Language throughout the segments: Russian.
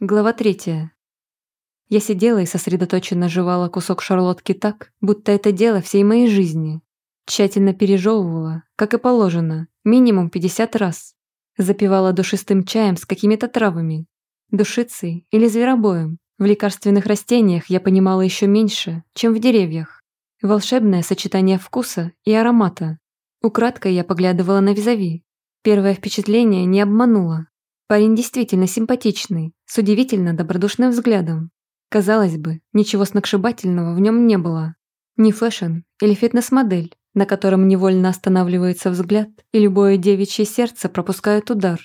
Глава третья. Я сидела и сосредоточенно жевала кусок шарлотки так, будто это дело всей моей жизни. Тщательно пережевывала, как и положено, минимум 50 раз. Запивала душистым чаем с какими-то травами, душицей или зверобоем. В лекарственных растениях я понимала еще меньше, чем в деревьях. Волшебное сочетание вкуса и аромата. Украдкой я поглядывала на визави. Первое впечатление не обмануло. Парень действительно симпатичный, с удивительно добродушным взглядом. Казалось бы, ничего сногсшибательного в нем не было. Ни фэшн или фитнес-модель, на котором невольно останавливается взгляд, и любое девичье сердце пропускает удар.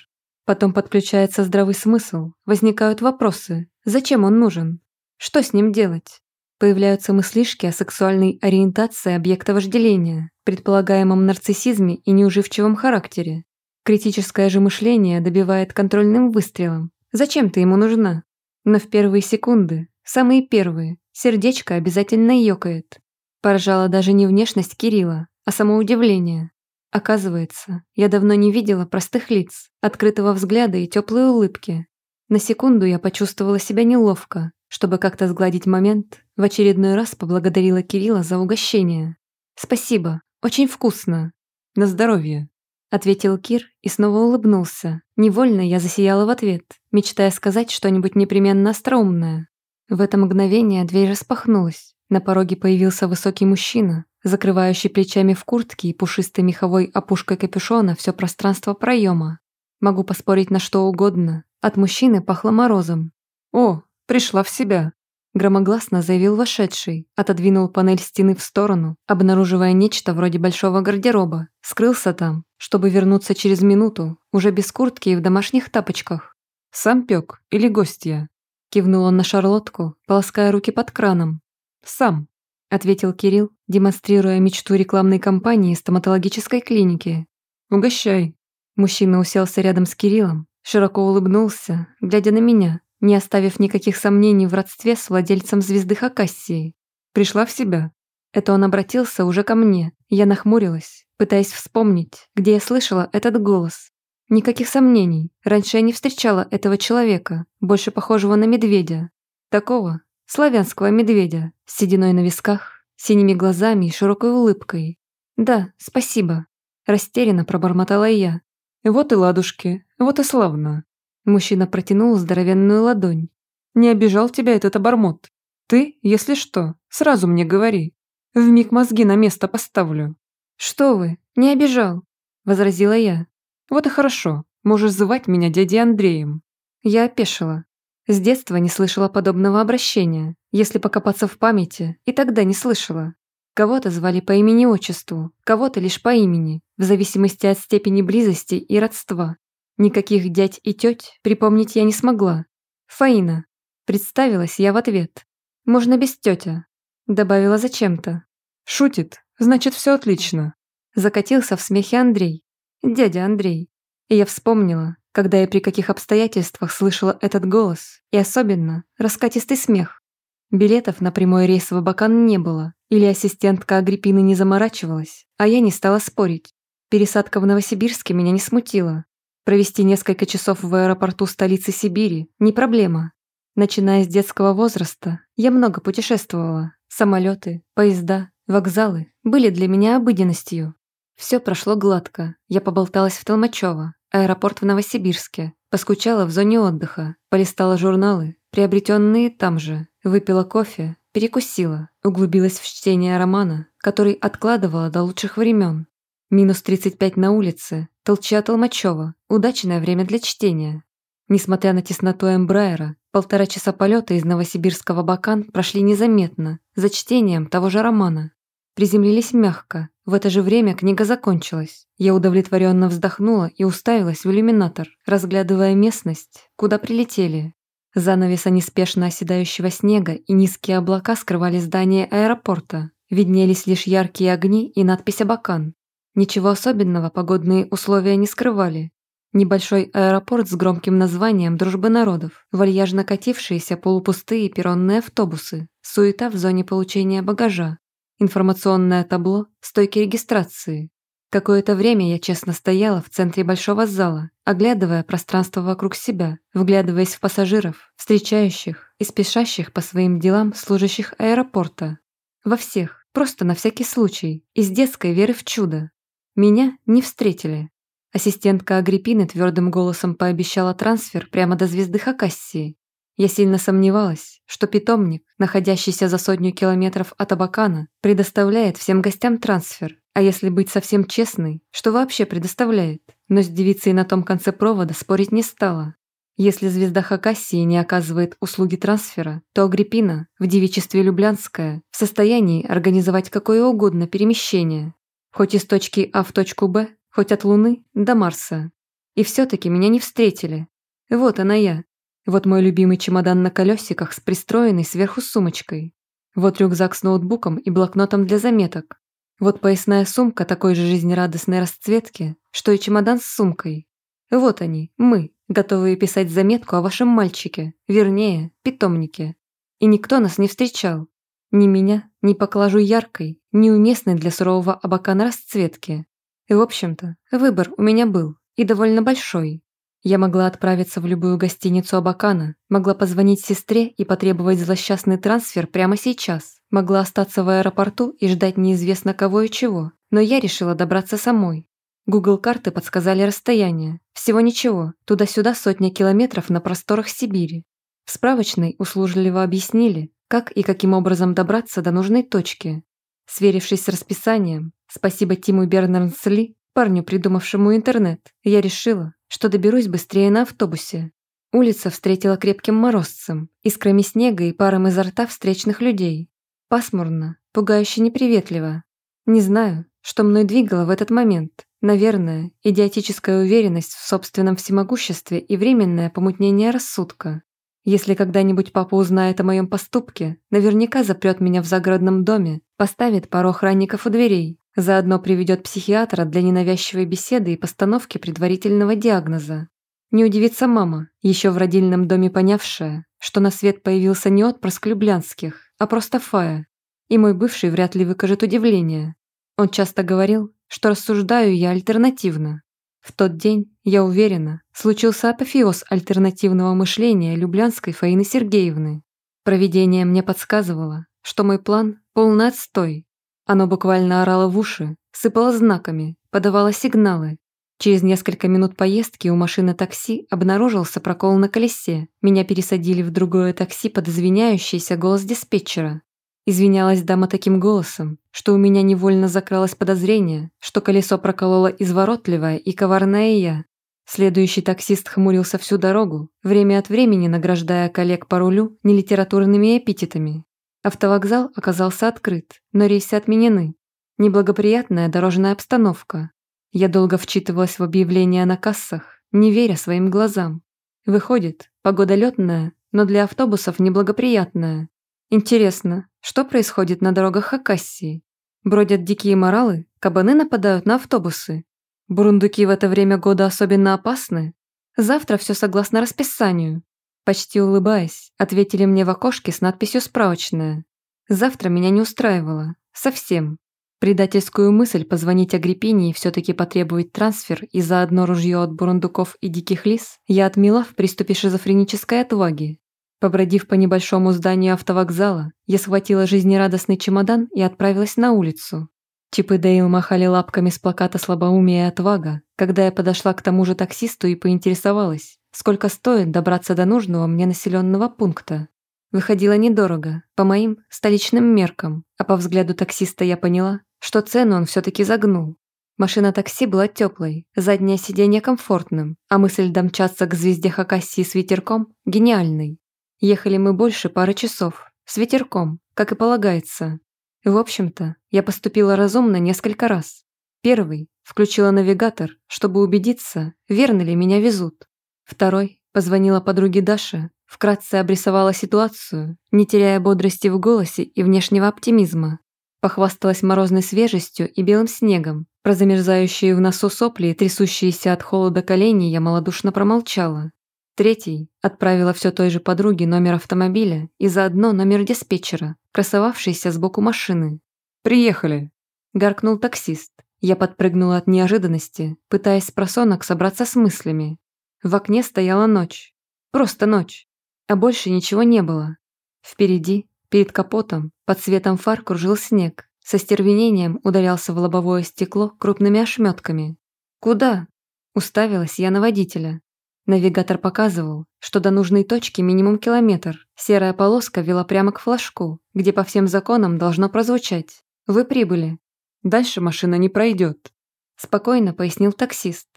Потом подключается здравый смысл, возникают вопросы, зачем он нужен, что с ним делать. Появляются мыслишки о сексуальной ориентации объекта вожделения, предполагаемом нарциссизме и неуживчивом характере. Критическое же мышление добивает контрольным выстрелом. Зачем ты ему нужна? Но в первые секунды, самые первые, сердечко обязательно ёкает. Поражала даже не внешность Кирилла, а самоудивление. Оказывается, я давно не видела простых лиц, открытого взгляда и теплой улыбки. На секунду я почувствовала себя неловко. Чтобы как-то сгладить момент, в очередной раз поблагодарила Кирилла за угощение. «Спасибо, очень вкусно». «На здоровье», ответил Кир и снова улыбнулся. Невольно я засияла в ответ, мечтая сказать что-нибудь непременно остроумное. В это мгновение дверь распахнулась. На пороге появился высокий мужчина, закрывающий плечами в куртке и пушистой меховой опушкой капюшона все пространство проема. Могу поспорить на что угодно. От мужчины пахло морозом. «О, пришла в себя!» Громогласно заявил вошедший, отодвинул панель стены в сторону, обнаруживая нечто вроде большого гардероба, скрылся там, чтобы вернуться через минуту, уже без куртки и в домашних тапочках. «Сам пек или гостья?» Кивнул он на шарлотку, полоская руки под краном. «Сам», — ответил Кирилл, демонстрируя мечту рекламной кампании стоматологической клиники. «Угощай». Мужчина уселся рядом с Кириллом, широко улыбнулся, глядя на меня, не оставив никаких сомнений в родстве с владельцем звезды Хакассии. «Пришла в себя». Это он обратился уже ко мне, я нахмурилась пытаясь вспомнить, где я слышала этот голос. Никаких сомнений, раньше я не встречала этого человека, больше похожего на медведя. Такого, славянского медведя, с сединой на висках, синими глазами и широкой улыбкой. «Да, спасибо», – растерянно пробормотала я. «Вот и ладушки, вот и славно». Мужчина протянул здоровенную ладонь. «Не обижал тебя этот обормот. Ты, если что, сразу мне говори. Вмиг мозги на место поставлю». «Что вы, не обижал», – возразила я. «Вот и хорошо, можешь звать меня дядей Андреем». Я опешила. С детства не слышала подобного обращения, если покопаться в памяти, и тогда не слышала. Кого-то звали по имени-отчеству, кого-то лишь по имени, в зависимости от степени близости и родства. Никаких дядь и теть припомнить я не смогла. «Фаина», – представилась я в ответ. «Можно без тетя», – добавила зачем-то. «Шутит», Значит, все отлично. Закатился в смехе Андрей. Дядя Андрей. И я вспомнила, когда и при каких обстоятельствах слышала этот голос, и особенно раскатистый смех. Билетов на прямой рейс в Абакан не было, или ассистентка Агриппины не заморачивалась, а я не стала спорить. Пересадка в Новосибирске меня не смутила. Провести несколько часов в аэропорту столицы Сибири – не проблема. Начиная с детского возраста, я много путешествовала. Самолеты, поезда, Вокзалы были для меня обыденностью. Все прошло гладко. Я поболталась в Толмачево, аэропорт в Новосибирске, поскучала в зоне отдыха, полистала журналы, приобретенные там же, выпила кофе, перекусила, углубилась в чтение романа, который откладывала до лучших времен. Минус 35 на улице, толчья Толмачева, удачное время для чтения. Несмотря на тесноту Эмбрайера, полтора часа полета из новосибирского Бакан прошли незаметно, за чтением того же романа. Приземлились мягко. В это же время книга закончилась. Я удовлетворенно вздохнула и уставилась в иллюминатор, разглядывая местность, куда прилетели. Занавеса неспешно оседающего снега и низкие облака скрывали здание аэропорта. Виднелись лишь яркие огни и надпись «Абакан». Ничего особенного погодные условия не скрывали. Небольшой аэропорт с громким названием «Дружбы народов», вальяжно катившиеся полупустые перронные автобусы, суета в зоне получения багажа, информационное табло стойки регистрации. Какое-то время я честно стояла в центре большого зала, оглядывая пространство вокруг себя, вглядываясь в пассажиров, встречающих и спешащих по своим делам служащих аэропорта. Во всех, просто на всякий случай, из детской веры в чудо. Меня не встретили. Ассистентка Агриппины твердым голосом пообещала трансфер прямо до звезды Хакассии. Я сильно сомневалась, что питомник, находящийся за сотню километров от Абакана, предоставляет всем гостям трансфер, а если быть совсем честной, что вообще предоставляет. Но с девицей на том конце провода спорить не стала. Если звезда Хакасии не оказывает услуги трансфера, то Агриппина, в девичестве Люблянская, в состоянии организовать какое угодно перемещение. Хоть из точки А в точку Б, хоть от Луны до Марса. И все-таки меня не встретили. Вот она я, вот мой любимый чемодан на колесиках с пристроенной сверху сумочкой. Вот рюкзак с ноутбуком и блокнотом для заметок. Вот поясная сумка такой же жизнерадостной расцветки, что и чемодан с сумкой. Вот они, мы, готовые писать заметку о вашем мальчике, вернее, питомнике. И никто нас не встречал. Ни меня, ни поклажу яркой, ни уместной для сурового абакана расцветки. И, в общем-то, выбор у меня был, и довольно большой. Я могла отправиться в любую гостиницу Абакана, могла позвонить сестре и потребовать злосчастный трансфер прямо сейчас, могла остаться в аэропорту и ждать неизвестно кого и чего, но я решила добраться самой. Google карты подсказали расстояние. Всего ничего, туда-сюда сотня километров на просторах Сибири. В справочной услужливо объяснили, как и каким образом добраться до нужной точки. Сверившись с расписанием, спасибо Тиму Бернернсли, парню, придумавшему интернет, я решила, что доберусь быстрее на автобусе. Улица встретила крепким морозцем, искрами снега и паром изо рта встречных людей. Пасмурно, пугающе неприветливо. Не знаю, что мной двигало в этот момент. Наверное, идиотическая уверенность в собственном всемогуществе и временное помутнение рассудка. Если когда-нибудь папа узнает о моем поступке, наверняка запрет меня в загородном доме, поставит пару охранников у дверей, заодно приведет психиатра для ненавязчивой беседы и постановки предварительного диагноза. Не удивится мама, еще в родильном доме понявшая, что на свет появился не отпрыск Люблянских, а просто Фая, и мой бывший вряд ли выкажет удивление. Он часто говорил, что рассуждаю я альтернативно. В тот день, я уверена, случился апофеоз альтернативного мышления люблянской Фаины Сергеевны. Провидение мне подсказывало, что мой план – полный отстой. Оно буквально орало в уши, сыпало знаками, подавало сигналы. Через несколько минут поездки у машины такси обнаружился прокол на колесе. Меня пересадили в другое такси под извиняющийся голос диспетчера. Извинялась дама таким голосом, что у меня невольно закралось подозрение, что колесо проколола изворотливая и коварная я. Следующий таксист хмурился всю дорогу, время от времени награждая коллег по рулю нелитературными эпитетами. Автовокзал оказался открыт, но рейсы отменены. Неблагоприятная дорожная обстановка. Я долго вчитывалась в объявления на кассах, не веря своим глазам. Выходит, погода летная, но для автобусов неблагоприятная, Интересно, что происходит на дорогах Хакассии? Бродят дикие моралы, кабаны нападают на автобусы. Бурундуки в это время года особенно опасны. Завтра все согласно расписанию. Почти улыбаясь, ответили мне в окошке с надписью «Справочная». Завтра меня не устраивало. Совсем. Предательскую мысль позвонить Агриппине и все-таки потребовать трансфер и заодно ружье от бурундуков и диких лис я отмела в приступе шизофренической отваги. Побродив по небольшому зданию автовокзала, я схватила жизнерадостный чемодан и отправилась на улицу. Чип и Дейл махали лапками с плаката «Слабоумие и отвага», когда я подошла к тому же таксисту и поинтересовалась, сколько стоит добраться до нужного мне населенного пункта. Выходило недорого, по моим столичным меркам, а по взгляду таксиста я поняла, что цену он все-таки загнул. Машина такси была теплой, заднее сиденье комфортным, а мысль домчаться к звезде Хакасии с ветерком – гениальной. Ехали мы больше пары часов, с ветерком, как и полагается. В общем-то, я поступила разумно несколько раз. Первый – включила навигатор, чтобы убедиться, верно ли меня везут. Второй – позвонила подруге Даше, вкратце обрисовала ситуацию, не теряя бодрости в голосе и внешнего оптимизма. Похвасталась морозной свежестью и белым снегом. Про замерзающие в носу сопли и трясущиеся от холода колени я малодушно промолчала. Третий отправила все той же подруге номер автомобиля и заодно номер диспетчера, красовавшийся сбоку машины. «Приехали!» – гаркнул таксист. Я подпрыгнула от неожиданности, пытаясь с просонок собраться с мыслями. В окне стояла ночь. Просто ночь. А больше ничего не было. Впереди, перед капотом, под светом фар кружил снег. Со стервенением ударялся в лобовое стекло крупными ошметками. «Куда?» – уставилась я на водителя. Навигатор показывал, что до нужной точки минимум километр. Серая полоска вела прямо к флажку, где по всем законам должно прозвучать «Вы прибыли». «Дальше машина не пройдет», – спокойно пояснил таксист.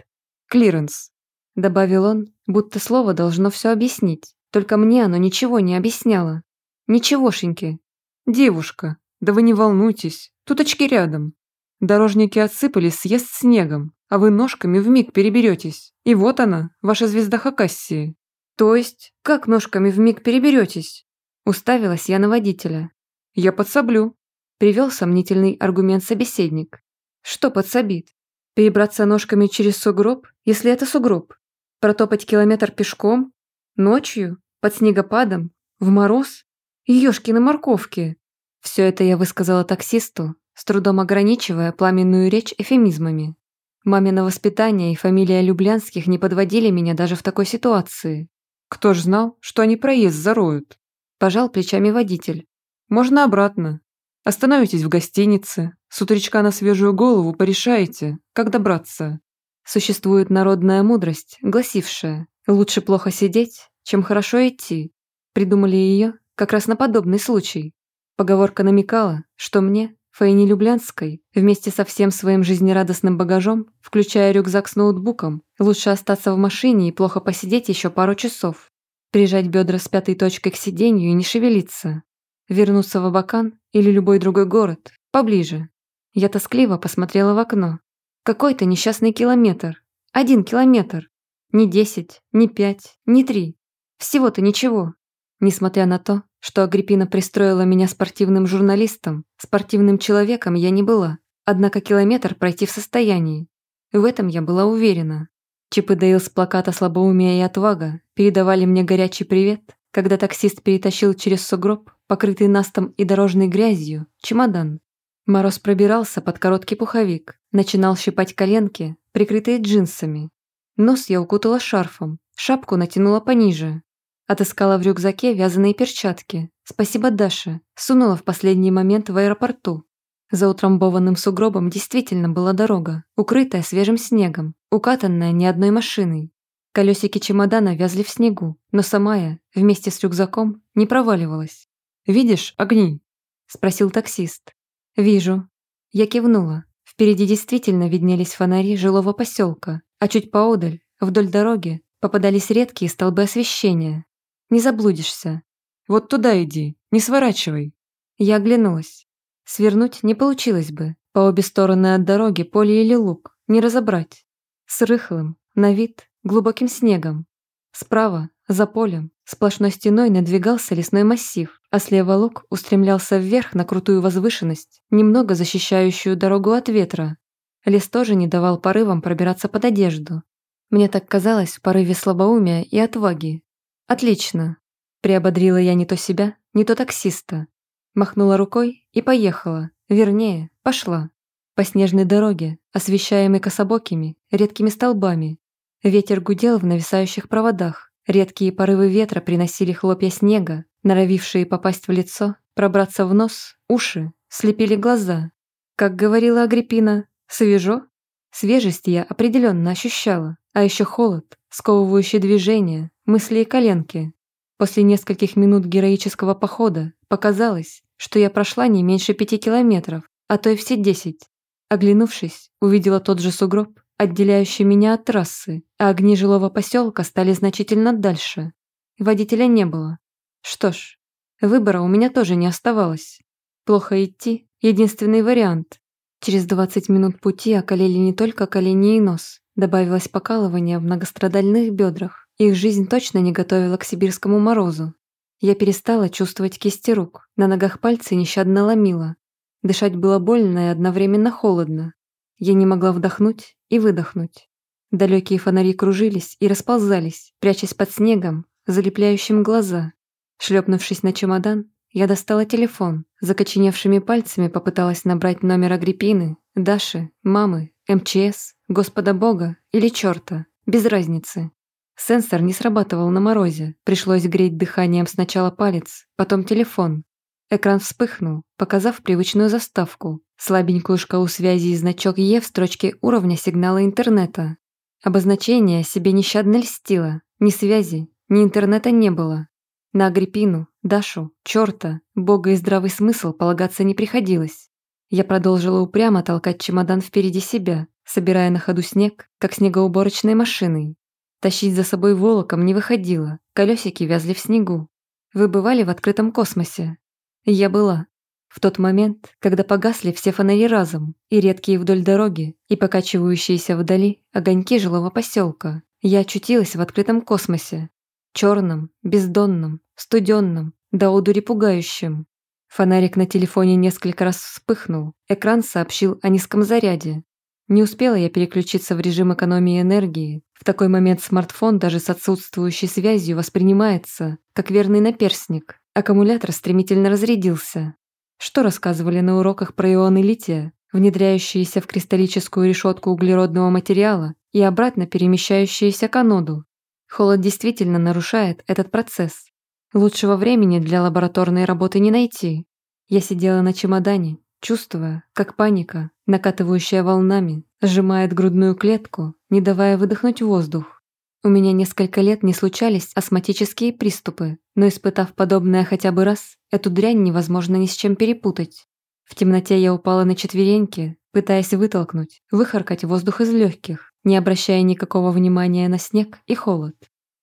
«Клиренс», – добавил он, будто слово должно все объяснить. Только мне оно ничего не объясняло. Ничегошеньки. «Девушка, да вы не волнуйтесь, тут очки рядом». Дорожники отсыпали съезд снегом, а вы ножками в миг переберетесь. И вот она, ваша звезда Хакассии. То есть, как ножками в миг переберетесь? Уставилась я на водителя. Я подсоблю. Привел сомнительный аргумент собеседник. Что подсобит? Перебраться ножками через сугроб, если это сугроб? Протопать километр пешком? Ночью? Под снегопадом? В мороз? Ёшкины морковки? Все это я высказала таксисту, с трудом ограничивая пламенную речь эфемизмами. Мамино воспитание и фамилия Люблянских не подводили меня даже в такой ситуации. Кто ж знал, что они проезд зароют? Пожал плечами водитель. Можно обратно. Остановитесь в гостинице. С утречка на свежую голову порешаете, как добраться. Существует народная мудрость, гласившая «Лучше плохо сидеть, чем хорошо идти». Придумали ее как раз на подобный случай. Поговорка намекала, что мне Фаине Люблянской, вместе со всем своим жизнерадостным багажом, включая рюкзак с ноутбуком, лучше остаться в машине и плохо посидеть еще пару часов, прижать бедра с пятой точкой к сиденью и не шевелиться, вернуться в Абакан или любой другой город, поближе. Я тоскливо посмотрела в окно. Какой-то несчастный километр. Один километр. Не десять, не пять, не три. Всего-то ничего. Несмотря на то, что Агриппина пристроила меня спортивным журналистом, спортивным человеком я не была, однако километр пройти в состоянии. В этом я была уверена. Чип и Дейл с плаката «Слабоумие и отвага» передавали мне горячий привет, когда таксист перетащил через сугроб, покрытый настом и дорожной грязью, чемодан. Мороз пробирался под короткий пуховик, начинал щипать коленки, прикрытые джинсами. Нос я укутала шарфом, шапку натянула пониже, Отыскала в рюкзаке вязаные перчатки. Спасибо Даше. Сунула в последний момент в аэропорту. За утрамбованным сугробом действительно была дорога, укрытая свежим снегом, укатанная ни одной машиной. Колесики чемодана вязли в снегу, но сама я, вместе с рюкзаком, не проваливалась. «Видишь огни?» – спросил таксист. «Вижу». Я кивнула. Впереди действительно виднелись фонари жилого поселка, а чуть поодаль, вдоль дороги, попадались редкие столбы освещения. Не заблудишься. Вот туда иди, не сворачивай». Я оглянулась. Свернуть не получилось бы. По обе стороны от дороги поле или луг, не разобрать. С рыхлым, на вид, глубоким снегом. Справа, за полем, сплошной стеной надвигался лесной массив, а слева луг устремлялся вверх на крутую возвышенность, немного защищающую дорогу от ветра. Лес тоже не давал порывам пробираться под одежду. Мне так казалось в порыве слабоумия и отваги, «Отлично», — приободрила я не то себя, не то таксиста. Махнула рукой и поехала, вернее, пошла. По снежной дороге, освещаемой кособокими, редкими столбами. Ветер гудел в нависающих проводах. Редкие порывы ветра приносили хлопья снега, норовившие попасть в лицо, пробраться в нос, уши, слепили глаза. Как говорила Агриппина, свежо? Свежесть я определенно ощущала, а еще холод, сковывающий движение, мысли и коленки. После нескольких минут героического похода показалось, что я прошла не меньше пяти километров, а то и все десять. Оглянувшись, увидела тот же сугроб, отделяющий меня от трассы, а огни жилого поселка стали значительно дальше. Водителя не было. Что ж, выбора у меня тоже не оставалось. Плохо идти – единственный вариант. Через 20 минут пути околели не только колени и нос, добавилось покалывание в многострадальных бедрах. Их жизнь точно не готовила к сибирскому морозу. Я перестала чувствовать кисти рук, на ногах пальцы нещадно ломило, Дышать было больно и одновременно холодно. Я не могла вдохнуть и выдохнуть. Далекие фонари кружились и расползались, прячась под снегом, залепляющим глаза. Шлепнувшись на чемодан, я достала телефон, закоченевшими пальцами попыталась набрать номер Агриппины, Даши, мамы, МЧС, Господа Бога или черта, без разницы. Сенсор не срабатывал на морозе. Пришлось греть дыханием сначала палец, потом телефон. Экран вспыхнул, показав привычную заставку. Слабенькую шкалу связи и значок Е в строчке уровня сигнала интернета. Обозначение себе нещадно льстило. Ни связи, ни интернета не было. На Агриппину, Дашу, чёрта, бога и здравый смысл полагаться не приходилось. Я продолжила упрямо толкать чемодан впереди себя, собирая на ходу снег, как снегоуборочной машиной. Тащить за собой волоком не выходило, колёсики вязли в снегу. Вы бывали в открытом космосе? Я была. В тот момент, когда погасли все фонари разом, и редкие вдоль дороги, и покачивающиеся вдали огоньки жилого поселка, я очутилась в открытом космосе. чёрном, бездонном, студенном, да одури пугающем. Фонарик на телефоне несколько раз вспыхнул, экран сообщил о низком заряде, не успела я переключиться в режим экономии энергии. В такой момент смартфон даже с отсутствующей связью воспринимается, как верный наперсник. Аккумулятор стремительно разрядился. Что рассказывали на уроках про ионы лития, внедряющиеся в кристаллическую решетку углеродного материала и обратно перемещающиеся к аноду. Холод действительно нарушает этот процесс. Лучшего времени для лабораторной работы не найти. Я сидела на чемодане, чувствуя, как паника, накатывающая волнами, сжимает грудную клетку, не давая выдохнуть воздух. У меня несколько лет не случались астматические приступы, но испытав подобное хотя бы раз, эту дрянь невозможно ни с чем перепутать. В темноте я упала на четвереньки, пытаясь вытолкнуть, выхаркать воздух из легких, не обращая никакого внимания на снег и холод.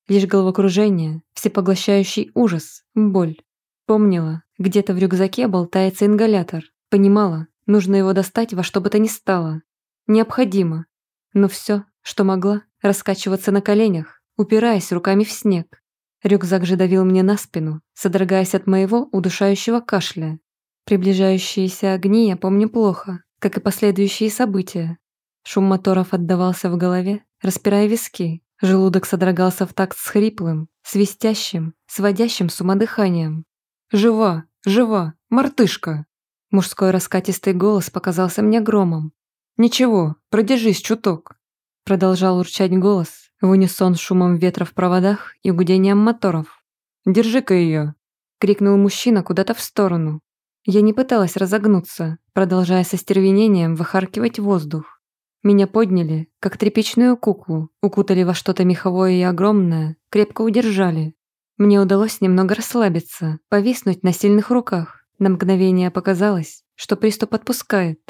Лишь головокружение, всепоглощающий ужас, боль. Помнила, где-то в рюкзаке болтается ингалятор, Понимала, нужно его достать во что бы то ни стало. Необходимо. Но все, что могла, раскачиваться на коленях, упираясь руками в снег. Рюкзак же давил мне на спину, содрогаясь от моего удушающего кашля. Приближающиеся огни я помню плохо, как и последующие события. Шум моторов отдавался в голове, распирая виски. Желудок содрогался в такт с хриплым, свистящим, сводящим с ума дыханием. «Жива! Жива! Мартышка!» Мужской раскатистый голос показался мне громом. «Ничего, продержись чуток», — продолжал урчать голос в унисон шумом ветра в проводах и гудением моторов. «Держи-ка ее!» — крикнул мужчина куда-то в сторону. Я не пыталась разогнуться, продолжая со стервенением выхаркивать воздух. Меня подняли, как тряпичную куклу, укутали во что-то меховое и огромное, крепко удержали. Мне удалось немного расслабиться, повиснуть на сильных руках, на мгновение показалось, что приступ отпускает.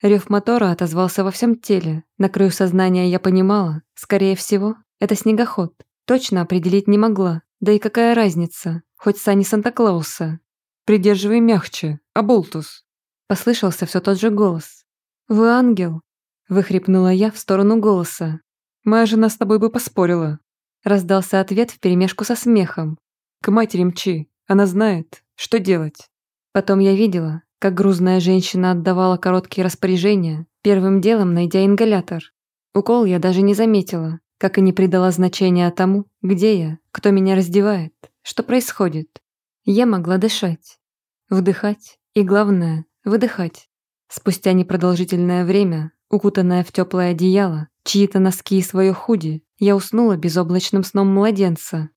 Рев мотора отозвался во всем теле. На краю сознания я понимала, скорее всего, это снегоход. Точно определить не могла. Да и какая разница, хоть сани Санта-Клауса. «Придерживай мягче, Аболтус!» Послышался все тот же голос. «Вы ангел!» Выхрипнула я в сторону голоса. «Моя жена с тобой бы поспорила!» Раздался ответ вперемешку со смехом. «К матери мчи, она знает, что делать!» Потом я видела, как грузная женщина отдавала короткие распоряжения, первым делом найдя ингалятор. Укол я даже не заметила, как и не придала значения тому, где я, кто меня раздевает, что происходит. Я могла дышать, вдыхать и, главное, выдыхать. Спустя непродолжительное время, укутанная в теплое одеяло, чьи-то носки и свое худи, я уснула безоблачным сном младенца,